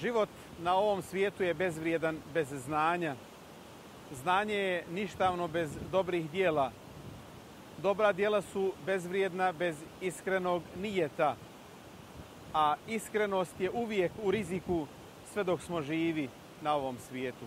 život na ovom svijetu je bezvrijedan bez znanja. Znanje je ništavno bez dobrih dijela. Dobra dijela su bezvrijedna bez iskrenog nijeta. A iskrenost je uvijek u riziku sve dok smo živi na ovom svijetu.